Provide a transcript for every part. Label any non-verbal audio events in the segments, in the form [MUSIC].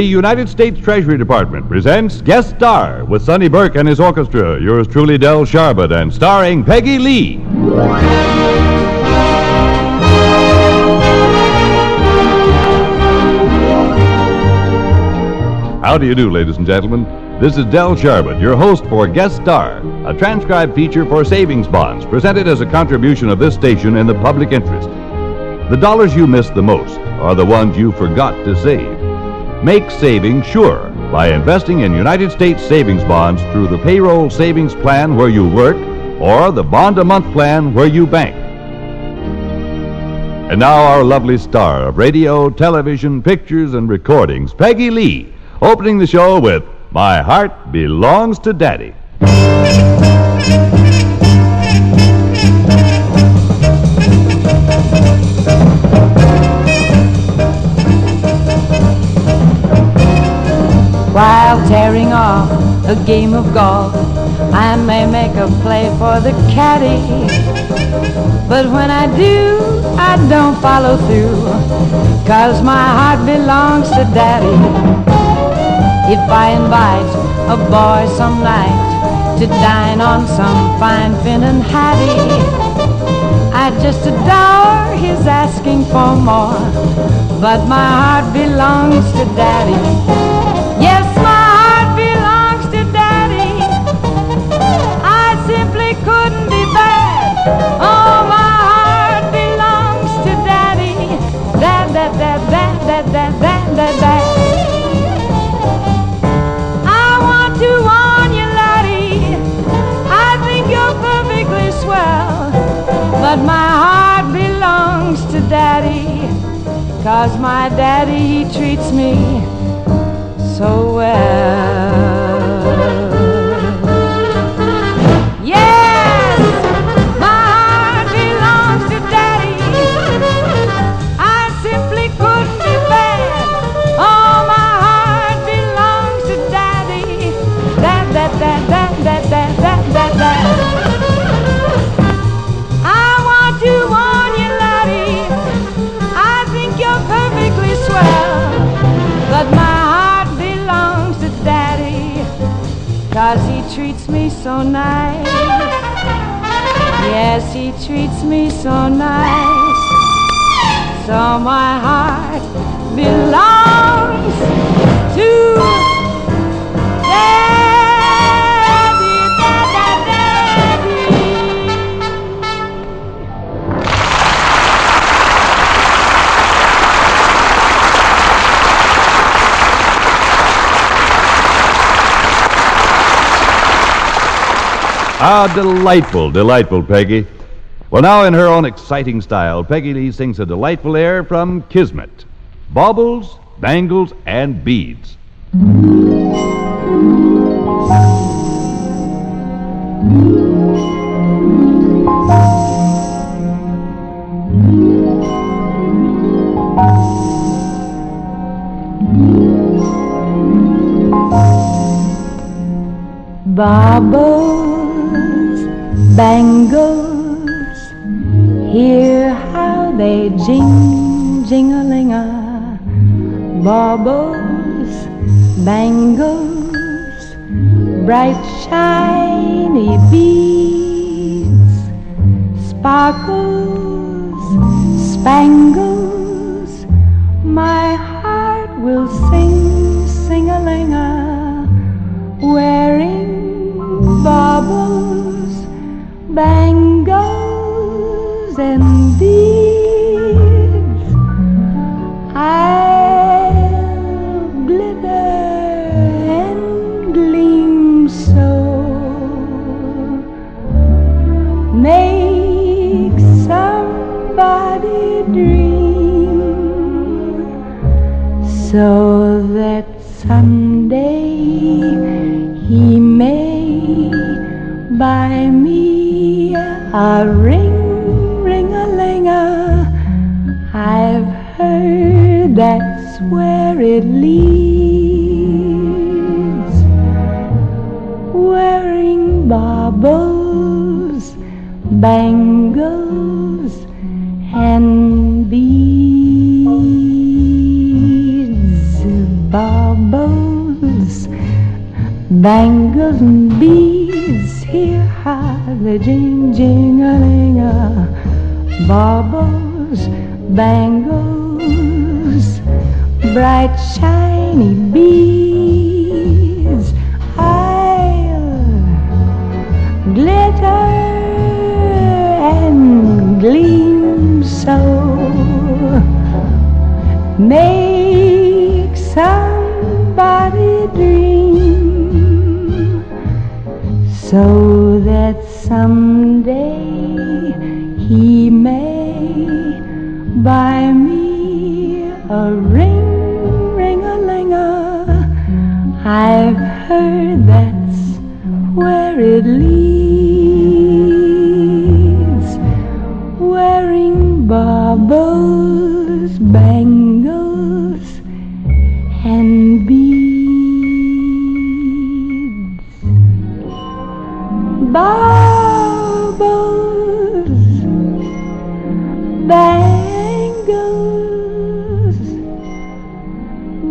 The United States Treasury Department presents Guest Star with Sonny Burke and his orchestra. Yours truly, Del Sharbutt, and starring Peggy Lee. How do you do, ladies and gentlemen? This is Del Sharbutt, your host for Guest Star, a transcribed feature for savings bonds presented as a contribution of this station in the public interest. The dollars you miss the most are the ones you forgot to save. Make saving sure by investing in United States savings bonds through the payroll savings plan where you work or the bond a month plan where you bank. And now, our lovely star of radio, television, pictures, and recordings, Peggy Lee, opening the show with My Heart Belongs to Daddy. While tearing off a game of golf, I may make a play for the caddy. But when I do, I don't follow through, cause my heart belongs to daddy. If I invite a boy some night to dine on some fine Finnan haddie, I just adore his asking for more, but my heart belongs to daddy. I want to warn you, laddie. I think you're perfectly swell. But my heart belongs to Daddy. Cause my daddy, treats me so well. He treats me so nice. Yes, he treats me so nice. So my heart belongs to Daddy, Ah, delightful, delightful, Peggy. Well, now, in her own exciting style, Peggy Lee sings a delightful air from Kismet Baubles, Bangles, and Beads. Baubles, bangles, hear how they jing, jing-a-ling-a. Baubles, bangles, bright shiny beads, sparkles, spangles, dream so that someday he may buy me a ring, ring a linger. I've heard that's where it leads. Wearing baubles, bangles, and beads. Baubles Bangles and beads, hear how they jing jing a ling a baubles, bangles, bright shiny beads. I'll glitter so that someday he may buy me a ring, ring a linger. I've heard that's where it leads. Wearing baubles,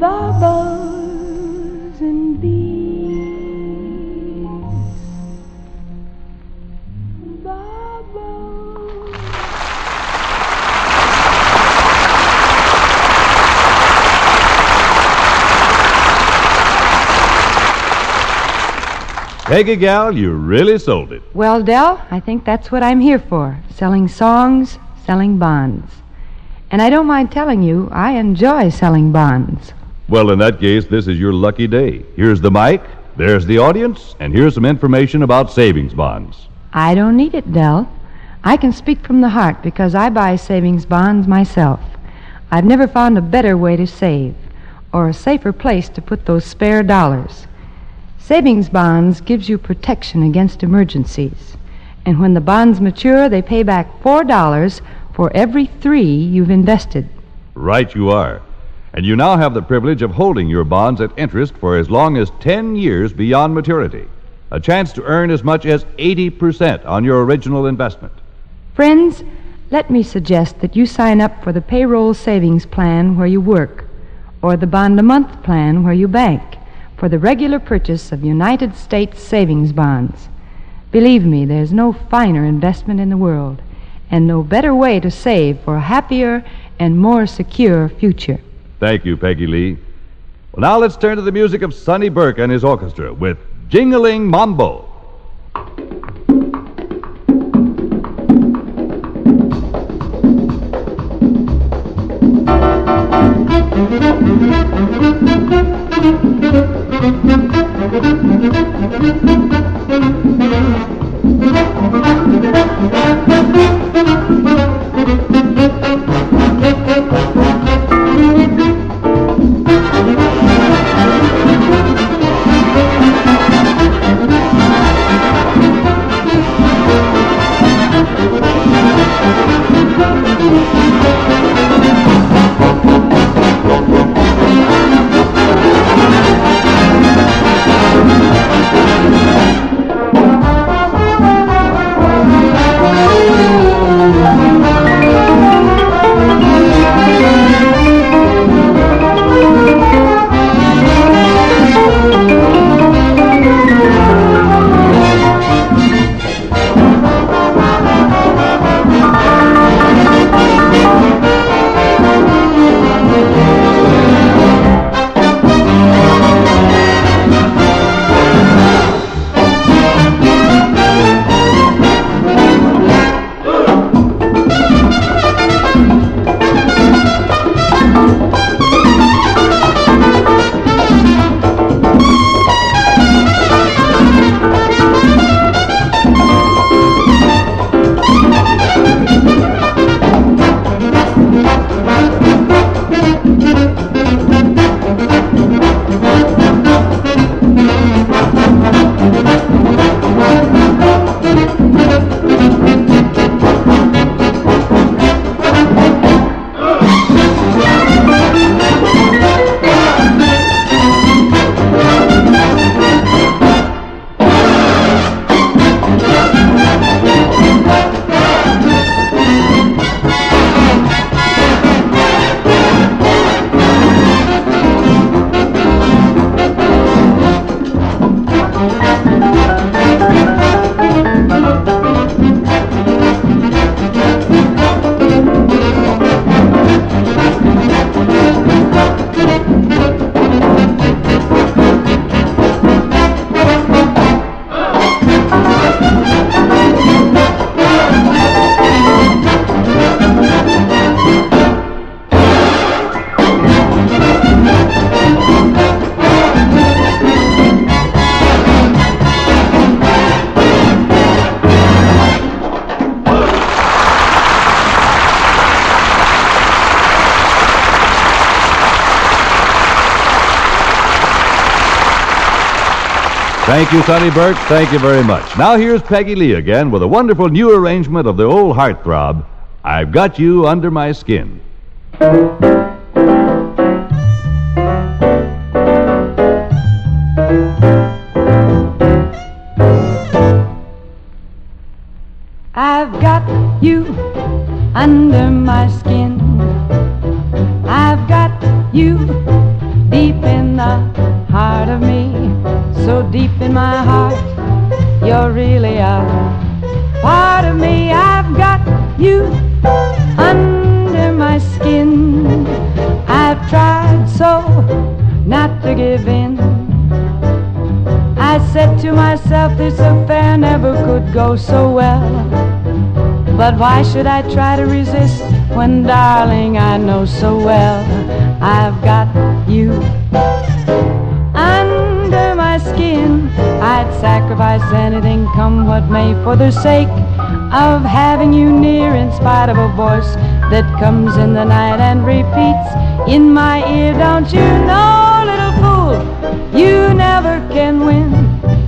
baubles, and beads. Baubles. Peggy Gal, you really sold it. Well, Del, I think that's what I'm here for selling songs, selling bonds. And I don't mind telling you, I enjoy selling bonds. Well, in that case, this is your lucky day. Here's the mic, there's the audience, and here's some information about savings bonds. I don't need it, Del. I can speak from the heart because I buy savings bonds myself. I've never found a better way to save or a safer place to put those spare dollars. Savings bonds gives you protection against emergencies. And when the bonds mature, they pay back $4 for every 3 you've invested. Right you are. And you now have the privilege of holding your bonds at interest for as long as 10 years beyond maturity. A chance to earn as much as 80% on your original investment. Friends, let me suggest that you sign up for the payroll savings plan where you work, or the bond a month plan where you bank, for the regular purchase of United States savings bonds. Believe me, there's no finer investment in the world, and no better way to save for a happier and more secure future. Thank you, Peggy Lee. Well, now let's turn to the music of Sonny Burke and his orchestra with Jingling Mambo. [LAUGHS] Thank you, Sonny Burke. Thank you very much. Now here's Peggy Lee again with a wonderful new arrangement of the old heartthrob, I've Got You Under My Skin. I've got you under my skin. I've got you deep in the heart of me. So deep in my heart, you're really a part of me. I've got you under my skin. I've tried so not to give in. I said to myself, this affair never could go so well. But why should I try to resist when, darling, I know so well I've got you anything, come what may, for the sake of having you near, in spite of a voice that comes in the night and repeats in my ear. Don't you know, little fool, you never can win.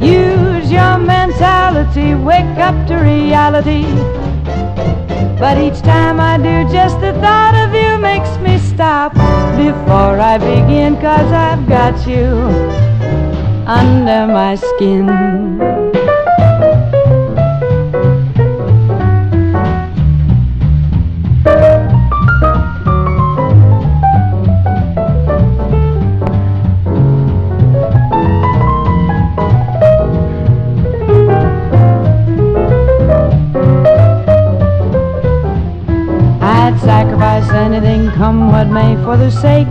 Use your mentality, wake up to reality. But each time I do, just the thought of you makes me stop before I begin, cause I've got you under my skin. I'd sacrifice anything come what may for the sake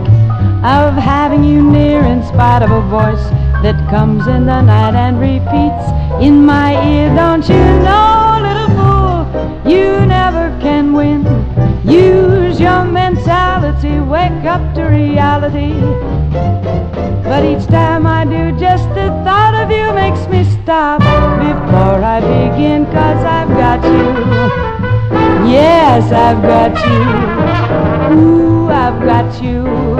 of having you near in spite of a voice that comes in the night and repeats in my ear don't you know little fool you never can win use your mentality wake up to reality but each time I do just the thought of you makes me stop before I begin cause I've got you Yes, I've got you. Ooh, I've got you.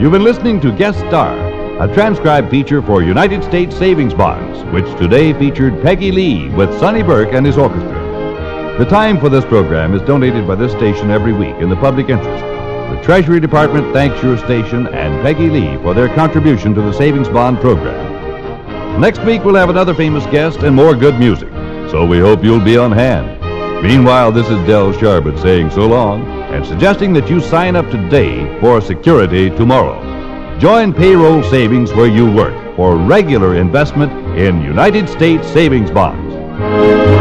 You've been listening to Guest Star, a transcribed feature for United States Savings Bonds, which today featured Peggy Lee with Sonny Burke and his orchestra. The time for this program is donated by this station every week in the public interest. The Treasury Department thanks your station and Peggy Lee for their contribution to the Savings Bond program. Next week, we'll have another famous guest and more good music, so we hope you'll be on hand. Meanwhile, this is Del Sharbutt saying so long and suggesting that you sign up today for security tomorrow. Join payroll savings where you work for regular investment in United States savings bonds.